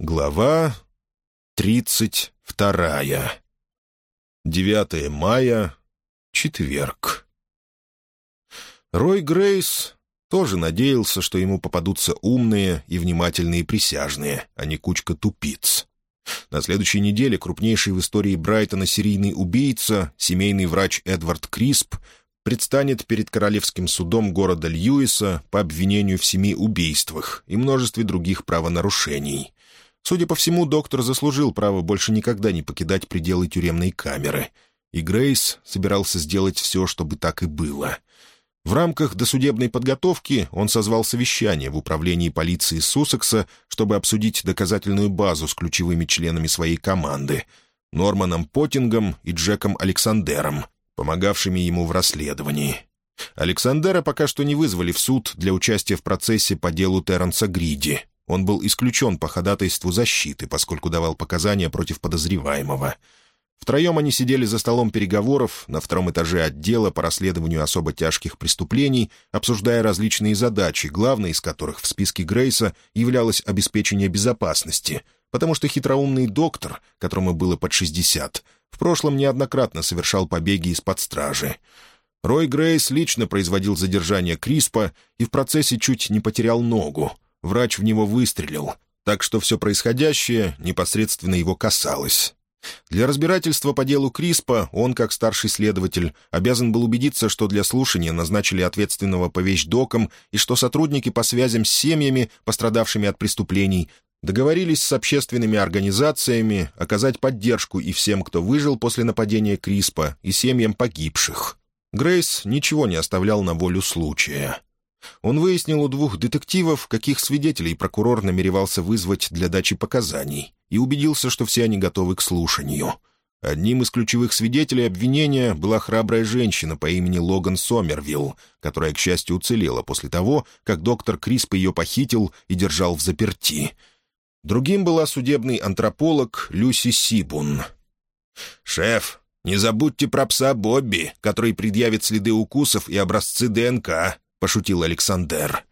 Глава тридцать вторая. 9 мая, четверг. Рой Грейс тоже надеялся, что ему попадутся умные и внимательные присяжные, а не кучка тупиц. На следующей неделе крупнейший в истории Брайтона серийный убийца, семейный врач Эдвард Крисп, предстанет перед Королевским судом города Льюиса по обвинению в семи убийствах и множестве других правонарушений — Судя по всему, доктор заслужил право больше никогда не покидать пределы тюремной камеры. И Грейс собирался сделать все, чтобы так и было. В рамках досудебной подготовки он созвал совещание в управлении полиции Суссекса, чтобы обсудить доказательную базу с ключевыми членами своей команды — Норманом Поттингом и Джеком Александером, помогавшими ему в расследовании. Александера пока что не вызвали в суд для участия в процессе по делу Терренса Гриди, он был исключен по ходатайству защиты, поскольку давал показания против подозреваемого. Втроем они сидели за столом переговоров на втором этаже отдела по расследованию особо тяжких преступлений, обсуждая различные задачи, главной из которых в списке Грейса являлось обеспечение безопасности, потому что хитроумный доктор, которому было под 60, в прошлом неоднократно совершал побеги из-под стражи. Рой Грейс лично производил задержание Криспа и в процессе чуть не потерял ногу — врач в него выстрелил, так что все происходящее непосредственно его касалось. Для разбирательства по делу Криспа он, как старший следователь, обязан был убедиться, что для слушания назначили ответственного по вещдокам и что сотрудники по связям с семьями, пострадавшими от преступлений, договорились с общественными организациями оказать поддержку и всем, кто выжил после нападения Криспа, и семьям погибших. Грейс ничего не оставлял на волю случая. Он выяснил у двух детективов, каких свидетелей прокурор намеревался вызвать для дачи показаний, и убедился, что все они готовы к слушанию. Одним из ключевых свидетелей обвинения была храбрая женщина по имени Логан Сомервилл, которая, к счастью, уцелела после того, как доктор Крисп ее похитил и держал в заперти. Другим была судебный антрополог Люси Сибун. «Шеф, не забудьте про пса Бобби, который предъявит следы укусов и образцы ДНК», — пошутил Александр.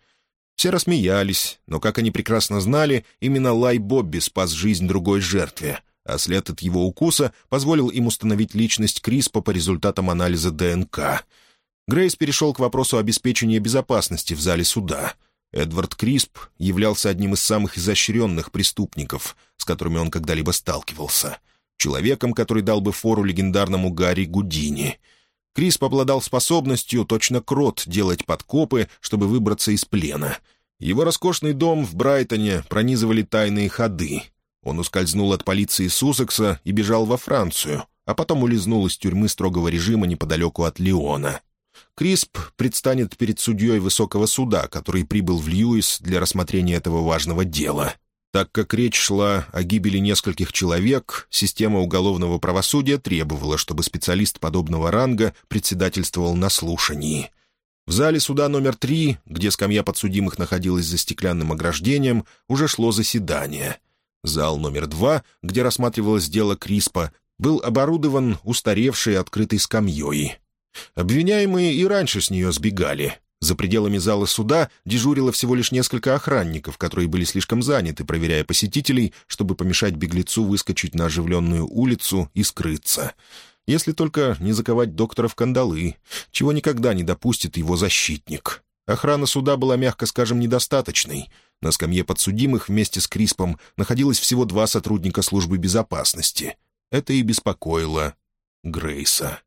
Все рассмеялись, но, как они прекрасно знали, именно Лай Бобби спас жизнь другой жертве, а след от его укуса позволил им установить личность Криспа по результатам анализа ДНК. Грейс перешел к вопросу обеспечения безопасности в зале суда. Эдвард Крисп являлся одним из самых изощренных преступников, с которыми он когда-либо сталкивался. Человеком, который дал бы фору легендарному Гарри Гудини — Крис обладал способностью, точно крот, делать подкопы, чтобы выбраться из плена. Его роскошный дом в Брайтоне пронизывали тайные ходы. Он ускользнул от полиции Сусекса и бежал во Францию, а потом улизнул из тюрьмы строгого режима неподалеку от Лиона. Крисп предстанет перед судьей высокого суда, который прибыл в Льюис для рассмотрения этого важного дела — так как речь шла о гибели нескольких человек, система уголовного правосудия требовала, чтобы специалист подобного ранга председательствовал на слушании. В зале суда номер три, где скамья подсудимых находилась за стеклянным ограждением, уже шло заседание. Зал номер два, где рассматривалось дело Криспа, был оборудован устаревшей открытой скамьей. Обвиняемые и раньше с нее сбегали, за пределами зала суда дежурило всего лишь несколько охранников, которые были слишком заняты, проверяя посетителей, чтобы помешать беглецу выскочить на оживленную улицу и скрыться. Если только не заковать доктора в кандалы, чего никогда не допустит его защитник. Охрана суда была, мягко скажем, недостаточной. На скамье подсудимых вместе с Криспом находилось всего два сотрудника службы безопасности. Это и беспокоило Грейса.